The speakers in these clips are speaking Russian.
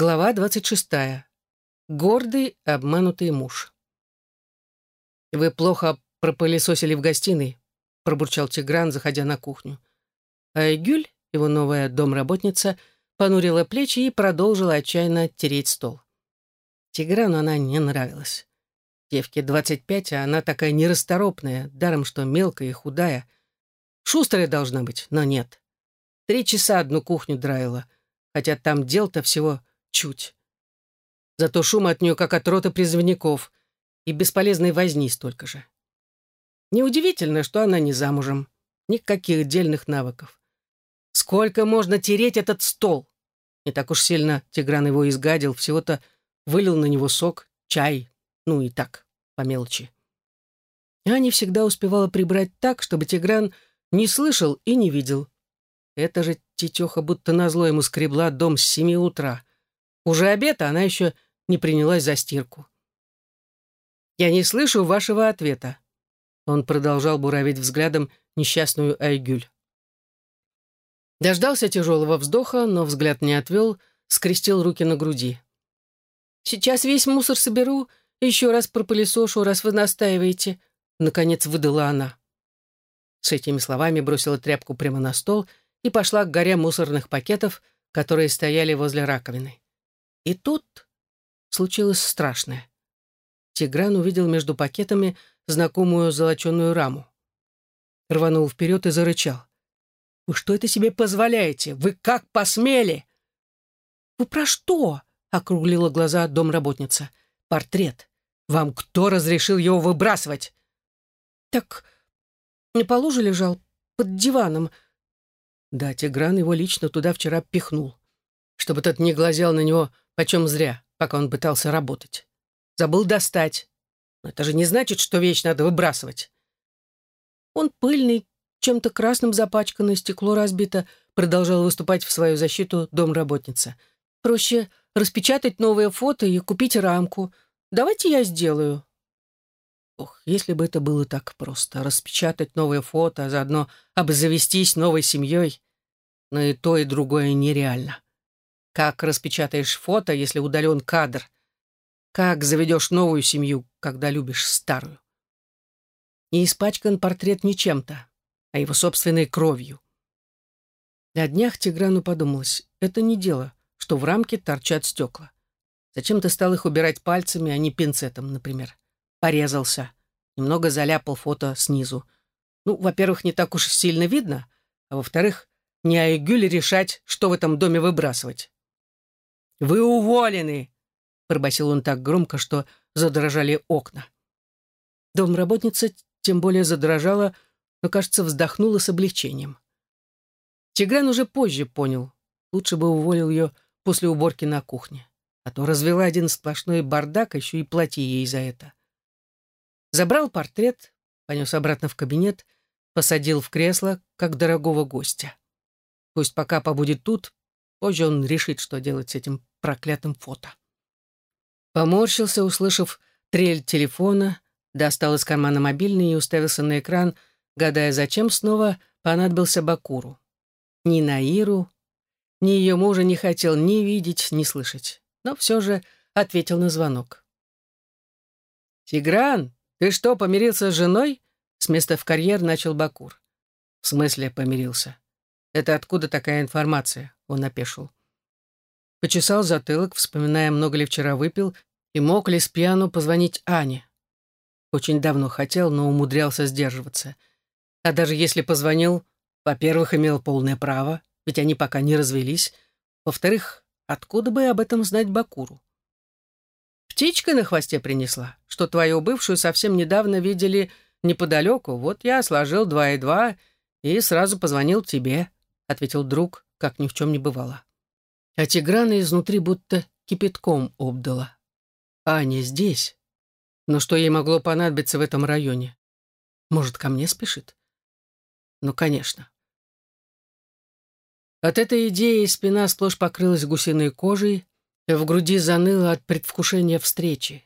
Глава 26. Гордый, обманутый муж. «Вы плохо пропылесосили в гостиной», — пробурчал Тигран, заходя на кухню. А Айгюль, его новая домработница, понурила плечи и продолжила отчаянно тереть стол. Тиграну она не нравилась. Девке 25, а она такая нерасторопная, даром что мелкая и худая. Шустрая должна быть, но нет. Три часа одну кухню драила, хотя там дел-то всего чуть. Зато шум от нее, как от рота призывников, и бесполезной возни столько же. Неудивительно, что она не замужем. Никаких дельных навыков. Сколько можно тереть этот стол? Не так уж сильно Тигран его изгадил, всего-то вылил на него сок, чай, ну и так, по мелочи. Аня всегда успевала прибрать так, чтобы Тигран не слышал и не видел. Это же тетеха будто назло ему скребла дом с семи утра. Уже обед, а она еще не принялась за стирку. «Я не слышу вашего ответа», — он продолжал буравить взглядом несчастную Айгюль. Дождался тяжелого вздоха, но взгляд не отвел, скрестил руки на груди. «Сейчас весь мусор соберу, еще раз пропылесошу, раз вы настаиваете», — наконец выдала она. С этими словами бросила тряпку прямо на стол и пошла к горе мусорных пакетов, которые стояли возле раковины. И тут случилось страшное. Тигран увидел между пакетами знакомую золоченую раму. Рванул вперед и зарычал. «Вы что это себе позволяете? Вы как посмели?» «Вы про что?» — округлила глаза домработница. «Портрет. Вам кто разрешил его выбрасывать?» «Так на полу же лежал, под диваном». Да, Тигран его лично туда вчера пихнул, чтобы тот не глазел на него Почем зря, пока он пытался работать. Забыл достать. Но это же не значит, что вещь надо выбрасывать. Он пыльный, чем-то красным запачканное стекло разбито, продолжала выступать в свою защиту домработница. Проще распечатать новое фото и купить рамку. Давайте я сделаю. Ох, если бы это было так просто, распечатать новое фото, а заодно обзавестись новой семьей. Но и то, и другое нереально. Как распечатаешь фото, если удален кадр? Как заведешь новую семью, когда любишь старую? Не испачкан портрет ничем-то, а его собственной кровью. На днях Тиграну подумалось, это не дело, что в рамке торчат стекла. Зачем ты стал их убирать пальцами, а не пинцетом, например? Порезался. Немного заляпал фото снизу. Ну, во-первых, не так уж сильно видно, а во-вторых, не Айгюль решать, что в этом доме выбрасывать. «Вы уволены!» — пробасил он так громко, что задрожали окна. Домработница тем более задрожала, но, кажется, вздохнула с облегчением. Тигран уже позже понял. Лучше бы уволил ее после уборки на кухне. А то развела один сплошной бардак, еще и плати ей за это. Забрал портрет, понес обратно в кабинет, посадил в кресло, как дорогого гостя. Пусть пока побудет тут, позже он решит, что делать с этим проклятым фото. Поморщился, услышав трель телефона, достал из кармана мобильный и уставился на экран, гадая, зачем снова понадобился Бакуру. Ни Наиру, ни ее мужа не хотел ни видеть, ни слышать, но все же ответил на звонок. «Тигран, ты что, помирился с женой?» С места в карьер начал Бакур. «В смысле помирился? Это откуда такая информация?» Он опешил. Почесал затылок, вспоминая, много ли вчера выпил, и мог ли с пьяну позвонить Ане. Очень давно хотел, но умудрялся сдерживаться. А даже если позвонил, во-первых, имел полное право, ведь они пока не развелись. Во-вторых, откуда бы об этом знать Бакуру? Птичка на хвосте принесла, что твою бывшую совсем недавно видели неподалеку. Вот я сложил два и два и сразу позвонил тебе, — ответил друг, как ни в чем не бывало а Тиграна изнутри будто кипятком обдала. Аня здесь. Но что ей могло понадобиться в этом районе? Может, ко мне спешит? Ну, конечно. От этой идеи спина сплошь покрылась гусиной кожей, и в груди заныло от предвкушения встречи.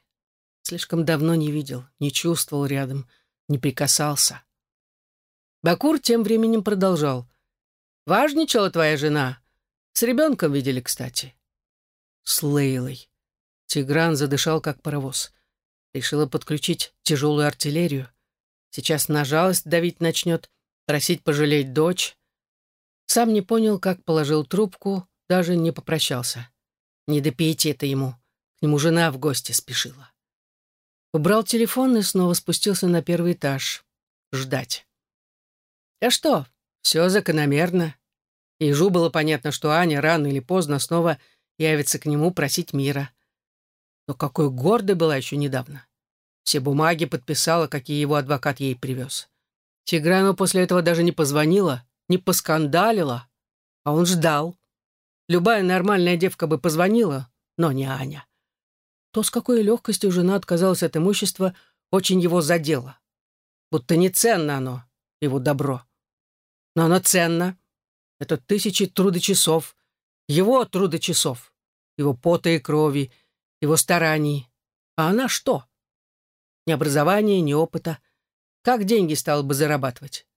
Слишком давно не видел, не чувствовал рядом, не прикасался. Бакур тем временем продолжал. «Важничала твоя жена. С ребенком видели, кстати. с Лейлой. Тигран задышал, как паровоз. Решила подключить тяжелую артиллерию. Сейчас на жалость давить начнет, просить пожалеть дочь. Сам не понял, как положил трубку, даже не попрощался. Не до это ему. К нему жена в гости спешила. Убрал телефон и снова спустился на первый этаж. Ждать. А что? Все закономерно. Ежу было понятно, что Аня рано или поздно снова явится к нему просить мира. Но какой гордой была еще недавно. Все бумаги подписала, какие его адвокат ей привез. Тиграну после этого даже не позвонила, не поскандалила, а он ждал. Любая нормальная девка бы позвонила, но не Аня. То, с какой легкостью жена отказалась от имущества, очень его задело. Будто не ценно оно, его добро. Но оно ценно. Это тысячи трудочасов, его трудочасов, его пота и крови, его стараний. А она что? Ни образования, ни опыта. Как деньги стал бы зарабатывать?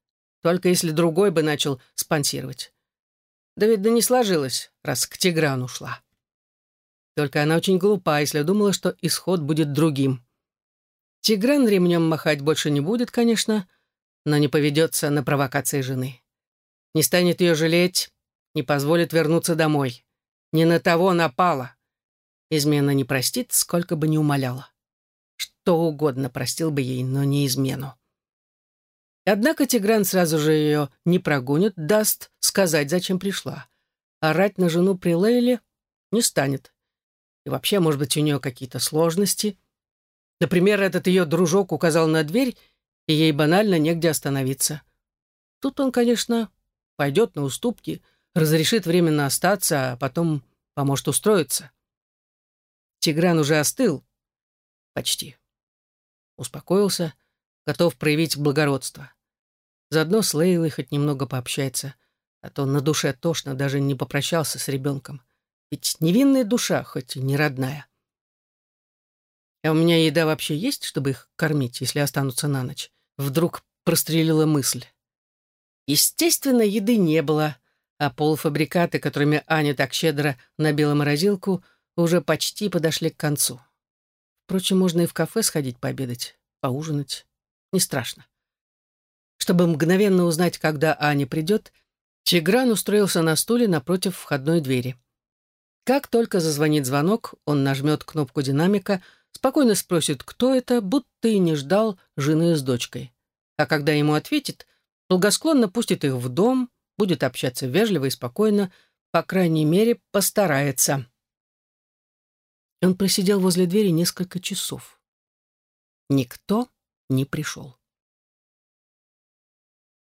Только если другой бы начал спонсировать. Да да не сложилось, раз к Тиграну ушла. Только она очень глупа, если думала, что исход будет другим. Тигран ремнем махать больше не будет, конечно, но не поведется на провокации жены. Не станет ее жалеть, не позволит вернуться домой. Не на того напала. Измена не простит, сколько бы ни умоляла. Что угодно простил бы ей, но не измену. Однако Тигран сразу же ее не прогонит, даст сказать, зачем пришла. Орать на жену при Лейле не станет. И вообще, может быть, у нее какие-то сложности. Например, этот ее дружок указал на дверь, и ей банально негде остановиться. Тут он, конечно, пойдет на уступки, разрешит временно остаться, а потом поможет устроиться. Тигран уже остыл. Почти. Успокоился, готов проявить благородство. Заодно с Лейлой хоть немного пообщается, а то на душе тошно, даже не попрощался с ребенком. Ведь невинная душа, хоть и не родная. А у меня еда вообще есть, чтобы их кормить, если останутся на ночь? Вдруг прострелила мысль. Естественно, еды не было, а полуфабрикаты, которыми Аня так щедро набила морозилку, уже почти подошли к концу. Впрочем, можно и в кафе сходить пообедать, поужинать. Не страшно. Чтобы мгновенно узнать, когда Аня придет, Тигран устроился на стуле напротив входной двери. Как только зазвонит звонок, он нажмет кнопку динамика, спокойно спросит, кто это, будто и не ждал жены с дочкой. А когда ему ответит, благосклонно пустит их в дом, будет общаться вежливо и спокойно, по крайней мере, постарается. Он просидел возле двери несколько часов. Никто не пришел.